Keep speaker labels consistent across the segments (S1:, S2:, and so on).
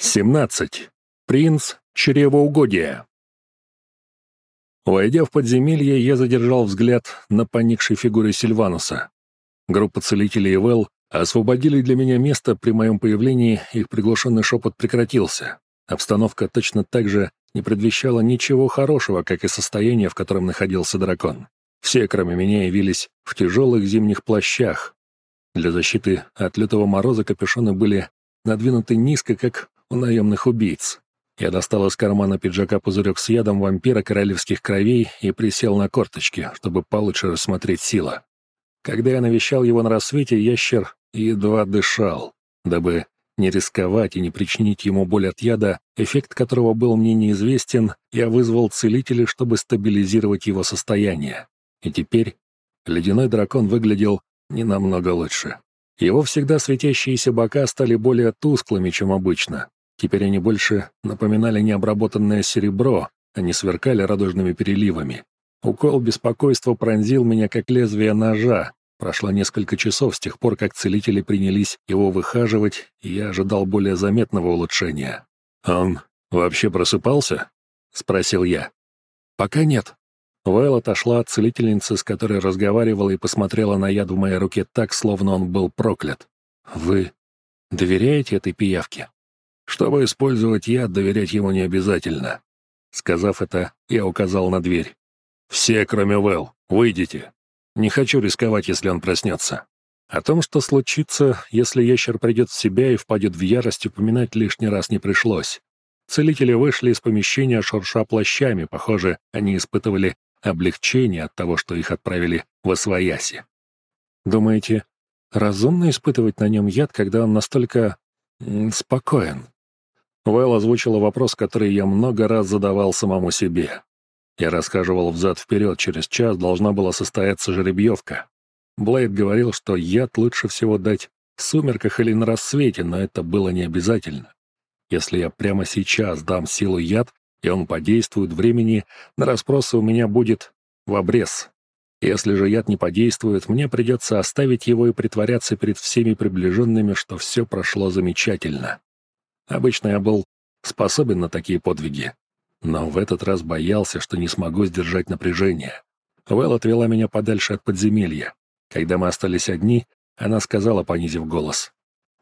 S1: 17. Принц чревоугодия. Войдя в подземелье, я задержал взгляд на поникшей фигуре Сильвануса. Группа целителей Вэл освободили для меня место при моем появлении, их приглушенный шепот прекратился. Обстановка точно так же не предвещала ничего хорошего, как и состояние, в котором находился дракон. Все, кроме меня, явились в тяжелых зимних плащах. Для защиты от лютого мороза капюшоны были надвинуты низко, как у наемных убийц. Я достал из кармана пиджака пузырек с ядом вампира королевских кровей и присел на корточки, чтобы получше рассмотреть сила. Когда я навещал его на рассвете, ящер едва дышал. Дабы не рисковать и не причинить ему боль от яда, эффект которого был мне неизвестен, я вызвал целителей, чтобы стабилизировать его состояние. И теперь ледяной дракон выглядел не намного лучше. Его всегда светящиеся бока стали более тусклыми, чем обычно. Теперь они больше напоминали необработанное серебро, а не сверкали радужными переливами. Укол беспокойства пронзил меня, как лезвие ножа. Прошло несколько часов с тех пор, как целители принялись его выхаживать, и я ожидал более заметного улучшения. «Он вообще просыпался?» — спросил я. «Пока нет». Вайл отошла от целительницы, с которой разговаривала, и посмотрела на яд в моей руке так, словно он был проклят. «Вы доверяете этой пиявке?» Чтобы использовать яд, доверять ему не обязательно. Сказав это, я указал на дверь. «Все, кроме Вэл, выйдите. Не хочу рисковать, если он проснется». О том, что случится, если ящер придет в себя и впадет в ярость, упоминать лишний раз не пришлось. Целители вышли из помещения, шурша плащами. Похоже, они испытывали облегчение от того, что их отправили в Освояси. «Думаете, разумно испытывать на нем яд, когда он настолько... спокоен?» Вэл озвучила вопрос, который я много раз задавал самому себе. Я расхаживал взад-вперед, через час должна была состояться жеребьевка. Блейд говорил, что яд лучше всего дать в сумерках или на рассвете, но это было не обязательно. Если я прямо сейчас дам силу яд, и он подействует, времени на расспросы у меня будет в обрез. Если же яд не подействует, мне придется оставить его и притворяться перед всеми приближенными, что все прошло замечательно. Обычно я был способен на такие подвиги, но в этот раз боялся, что не смогу сдержать напряжение. Вэл отвела меня подальше от подземелья. Когда мы остались одни, она сказала, понизив голос.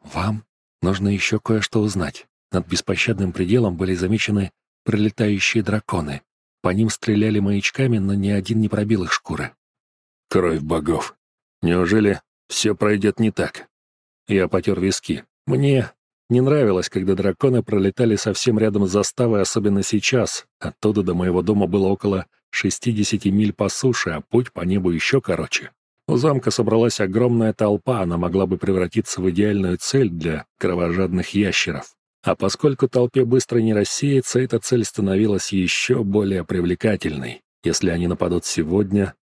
S1: «Вам нужно еще кое-что узнать. Над беспощадным пределом были замечены прилетающие драконы. По ним стреляли маячками, но ни один не пробил их шкуры». «Кровь богов! Неужели все пройдет не так?» Я потер виски. Мне не нравилось, когда драконы пролетали совсем рядом с заставой, особенно сейчас. Оттуда до моего дома было около 60 миль по суше, а путь по небу еще короче. У замка собралась огромная толпа, она могла бы превратиться в идеальную цель для кровожадных ящеров. А поскольку толпе быстро не рассеется, эта цель становилась еще более привлекательной. Если они нападут сегодня,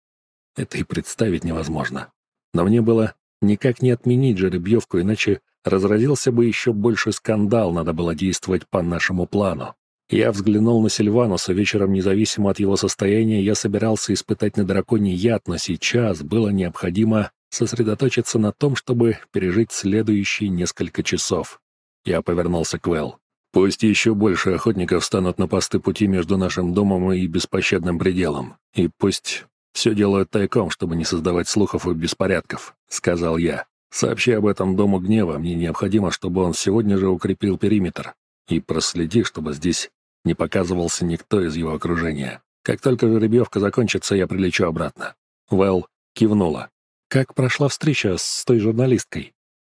S1: это и представить невозможно. Но мне было никак не отменить жеребьевку, иначе Разразился бы еще больше скандал, надо было действовать по нашему плану. Я взглянул на Сильвануса, вечером, независимо от его состояния, я собирался испытать на драконе яд, но сейчас было необходимо сосредоточиться на том, чтобы пережить следующие несколько часов. Я повернулся к Вэл. «Пусть еще больше охотников станут на посты пути между нашим домом и беспощадным пределом. И пусть все делают тайком, чтобы не создавать слухов и беспорядков», — сказал я. Сообщи об этом Дому Гнева, мне необходимо, чтобы он сегодня же укрепил периметр. И проследи, чтобы здесь не показывался никто из его окружения. Как только жеребьевка закончится, я прилечу обратно». Вэл кивнула. «Как прошла встреча с той журналисткой?»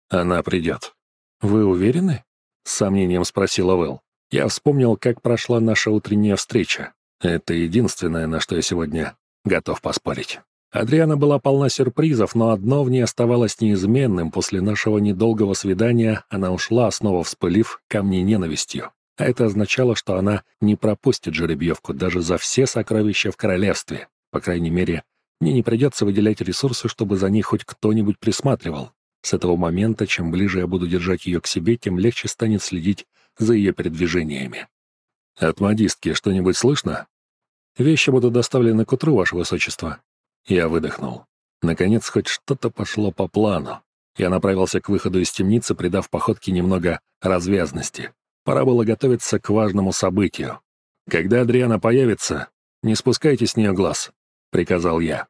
S1: «Она придет». «Вы уверены?» — с сомнением спросила Вэл. Я вспомнил, как прошла наша утренняя встреча. Это единственное, на что я сегодня готов поспорить. Адриана была полна сюрпризов, но одно в ней оставалось неизменным. После нашего недолгого свидания она ушла, снова вспылив ко мне ненавистью. А это означало, что она не пропустит жеребьевку даже за все сокровища в королевстве. По крайней мере, мне не придется выделять ресурсы, чтобы за ней хоть кто-нибудь присматривал. С этого момента, чем ближе я буду держать ее к себе, тем легче станет следить за ее передвижениями. «От модистки что-нибудь слышно?» «Вещи будут доставлены к утру, Ваше Высочество», я выдохнул. Наконец, хоть что-то пошло по плану. Я направился к выходу из темницы, придав походке немного развязности. Пора было готовиться к важному событию. «Когда Адриана появится, не спускайте с нее глаз», — приказал я.